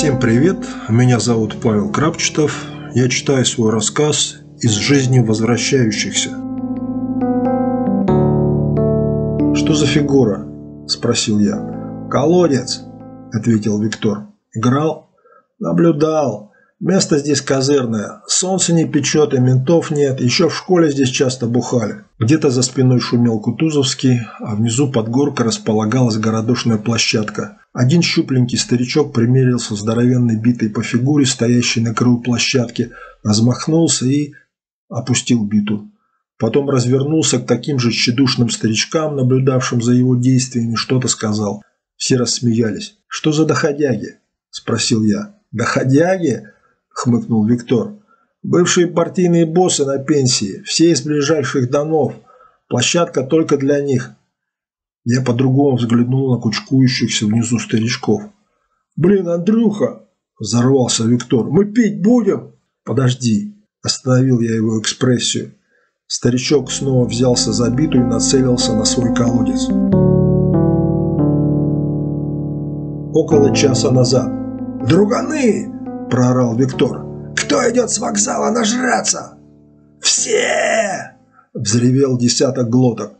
Всем привет, меня зовут Павел Крапчетов. Я читаю свой рассказ «Из жизни возвращающихся». «Что за фигура?» – спросил я. «Колодец», – ответил Виктор. «Играл?» «Наблюдал. Место здесь козырное. Солнце не печет и ментов нет. Еще в школе здесь часто бухали. Где-то за спиной шумел Кутузовский, а внизу под горкой располагалась городошная площадка. Один щупленький старичок примерился здоровенной битой по фигуре, стоящей на краю площадки, размахнулся и опустил биту. Потом развернулся к таким же тщедушным старичкам, наблюдавшим за его действиями, что-то сказал. Все рассмеялись. «Что за доходяги?» – спросил я. «Доходяги?» – хмыкнул Виктор. «Бывшие партийные боссы на пенсии, все из ближайших домов. Площадка только для них». Я по-другому взглянул на кучкующихся внизу старичков. «Блин, Андрюха!» – взорвался Виктор. «Мы пить будем?» «Подожди!» – остановил я его экспрессию. Старичок снова взялся за биту и нацелился на свой колодец. Около часа назад. «Друганы!» – проорал Виктор. «Кто идет с вокзала нажраться?» «Все!» – взревел десяток глоток.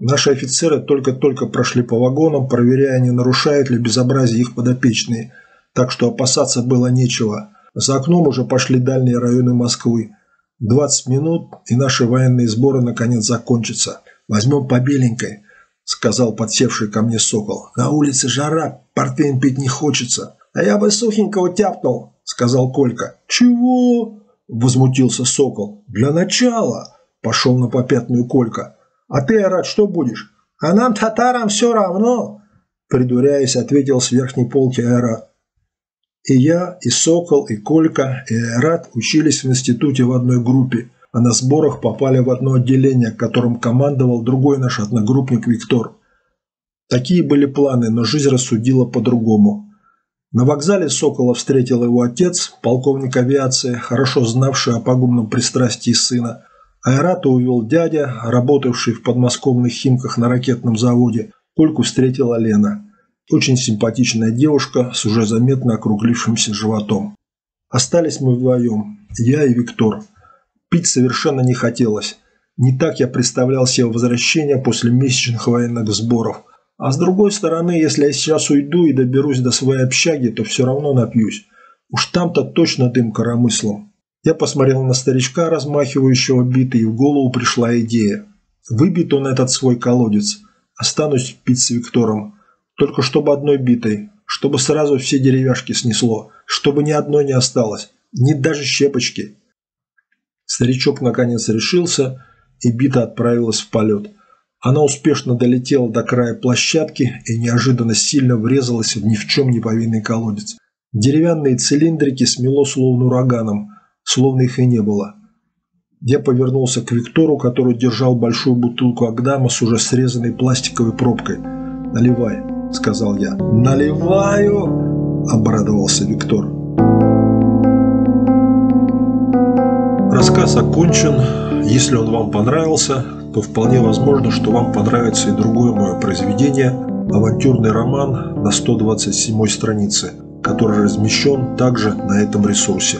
Наши офицеры только-только прошли по вагонам, проверяя, не нарушают ли безобразие их подопечные, так что опасаться было нечего. За окном уже пошли дальние районы Москвы. 20 минут, и наши военные сборы наконец закончатся. Возьмем по беленькой, сказал подсевший ко мне сокол. На улице жара, портвейн пить не хочется. А я бы сухенького тяпнул, – сказал Колька. «Чего?» – возмутился Сокол. «Для начала!» – пошел на попятную Колька. «А ты, Арат, что будешь?» «А нам, татарам, все равно!» – придуряясь, ответил с верхней полки Айрат. И я, и Сокол, и Колька, и Айрат учились в институте в одной группе, а на сборах попали в одно отделение, которым командовал другой наш одногруппник Виктор. Такие были планы, но жизнь рассудила по-другому. На вокзале Сокола встретил его отец, полковник авиации, хорошо знавший о пагубном пристрастии сына. Айрата увел дядя, работавший в подмосковных химках на ракетном заводе. Кольку встретила Лена. Очень симпатичная девушка с уже заметно округлившимся животом. Остались мы вдвоем, я и Виктор. Пить совершенно не хотелось. Не так я представлял себе возвращение после месячных военных сборов – а с другой стороны, если я сейчас уйду и доберусь до своей общаги, то все равно напьюсь. Уж там-то точно дым коромыслом. Я посмотрел на старичка, размахивающего битой, и в голову пришла идея. Выбит он этот свой колодец. Останусь пить с Виктором. Только чтобы одной битой. Чтобы сразу все деревяшки снесло. Чтобы ни одной не осталось. Ни даже щепочки. Старичок наконец решился, и бита отправилась в полет. Она успешно долетела до края площадки и неожиданно сильно врезалась в ни в чем не повинный колодец. Деревянные цилиндрики смело словно ураганом, словно их и не было. Я повернулся к Виктору, который держал большую бутылку Агдама с уже срезанной пластиковой пробкой. «Наливай», – сказал я. «Наливаю!» – обрадовался Виктор. Рассказ окончен. Если он вам понравился, то вполне возможно, что вам понравится и другое мое произведение «Авантюрный роман» на 127 странице, который размещен также на этом ресурсе.